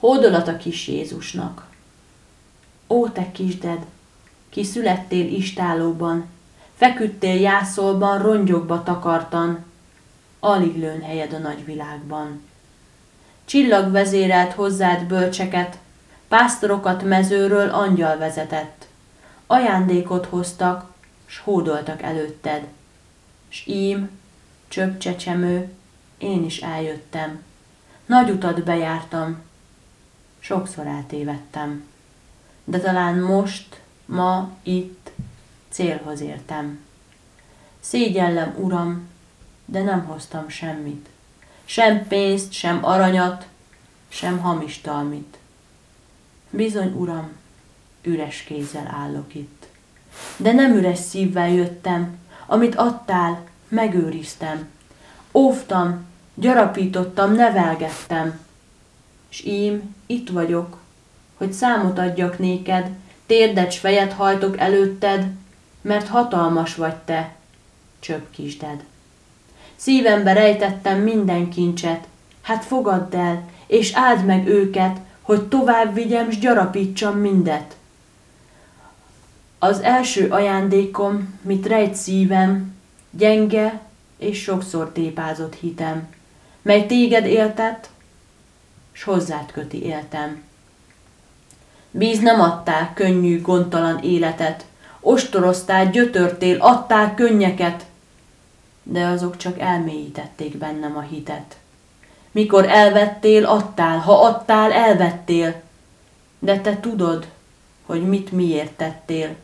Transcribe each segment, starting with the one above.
Hódolat a kis Jézusnak. Ó, te kisded, ki születtél istálóban, feküdtél jászolban, rongyokba takartan, alig lőn helyed a nagyvilágban. Csillag vezérelt hozzád bölcseket, pásztorokat mezőről angyal vezetett. Ajándékot hoztak, s hódoltak előtted. S ím, csöpp csecsemő, én is eljöttem. Nagy utat bejártam, sokszor eltévedtem. De talán most, ma, itt célhoz értem. Szégyellem, uram, de nem hoztam semmit. Sem pénzt, sem aranyat, sem hamis talmit. Bizony, uram, üres kézzel állok itt. De nem üres szívvel jöttem, amit adtál, megőriztem. Óvtam, gyarapítottam, nevelgettem. S ím, itt vagyok, hogy számot adjak néked, térdet s fejet hajtok előtted, mert hatalmas vagy te, csöpp kisded. Szívembe rejtettem minden kincset, hát fogadd el, és áld meg őket, hogy tovább vigyem, s gyarapítsam mindet. Az első ajándékom, mit rejt szívem, gyenge és sokszor tépázott hitem, mely téged éltet, s hozzád köti éltem. Bíz nem adtál könnyű, gondtalan életet, ostoroztál, gyötörtél, adtál könnyeket, de azok csak elmélyítették bennem a hitet. Mikor elvettél, adtál, ha adtál, elvettél, de te tudod, hogy mit miért tettél,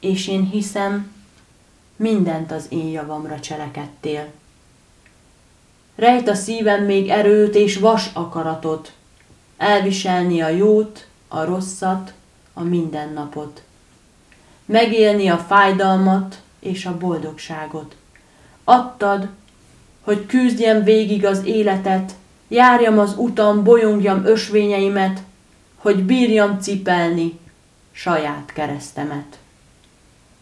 és én hiszem, mindent az én javamra cselekedtél. Rejt a szívem még erőt és vas akaratot, elviselni a jót, a rosszat, a mindennapot. Megélni a fájdalmat és a boldogságot. Adtad, hogy küzdjem végig az életet, járjam az utam, bolyongjam ösvényeimet, hogy bírjam cipelni saját keresztemet.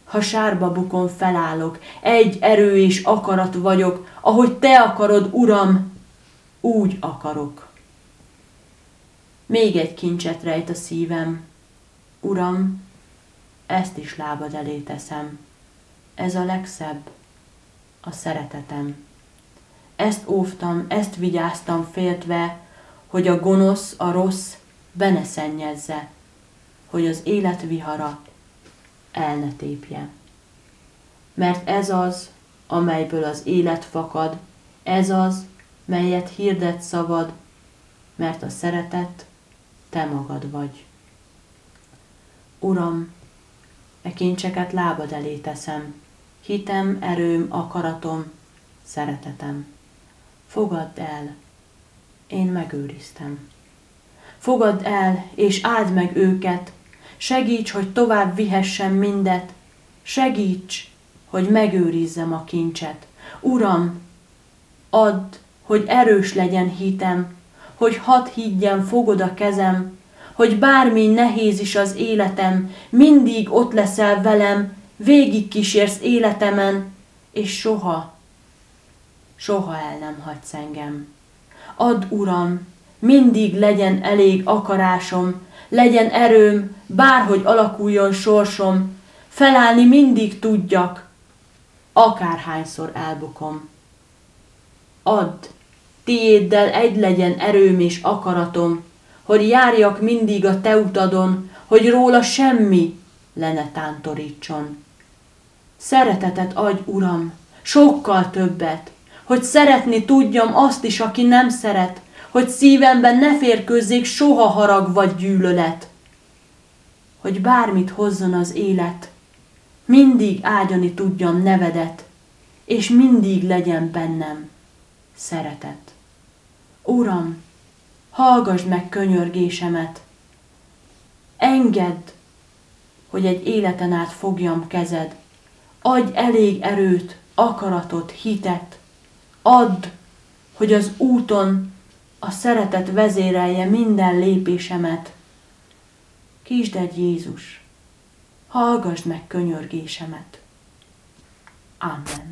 Ha sárba bukon felállok, egy erő és akarat vagyok, ahogy te akarod, Uram, úgy akarok. Még egy kincset rejt a szívem. Uram, ezt is lábad elé teszem. Ez a legszebb, a szeretetem. Ezt óvtam, ezt vigyáztam féltve, hogy a gonosz, a rossz be ne szennyezze, hogy az élet vihara el ne tépje. Mert ez az, amelyből az élet fakad, ez az, melyet hirdet szavad, mert a szeretet te magad vagy. Uram, e kincseket lábad elé teszem, hitem, erőm, akaratom, szeretetem. Fogadd el, én megőriztem. Fogadd el, és áld meg őket, segíts, hogy tovább vihessem mindet, segíts, hogy megőrizzem a kincset. Uram, add, hogy erős legyen hitem, hogy hadd higgyen fogod a kezem, hogy bármi nehéz is az életem, mindig ott leszel velem, végig kísérsz életemen, és soha, soha el nem hagysz engem. Add, Uram, mindig legyen elég akarásom, legyen erőm, bárhogy alakuljon sorsom, felállni mindig tudjak, akárhányszor elbukom. Add, tiéddel egy legyen erőm és akaratom, hogy járjak mindig a te utadon, hogy róla semmi le ne tántorítson. Szeretetet adj, Uram, sokkal többet, hogy szeretni tudjam azt is, aki nem szeret, hogy szívemben ne férkőzzék soha harag vagy gyűlölet, hogy bármit hozzon az élet, mindig ágyani tudjam nevedet, és mindig legyen bennem szeretet. Uram, hallgass meg könyörgésemet, engedd, hogy egy életen át fogjam kezed, adj elég erőt, akaratot, hitet, add, hogy az úton a szeretet vezérelje minden lépésemet. Kisd Jézus, hallgass meg könyörgésemet. Amen.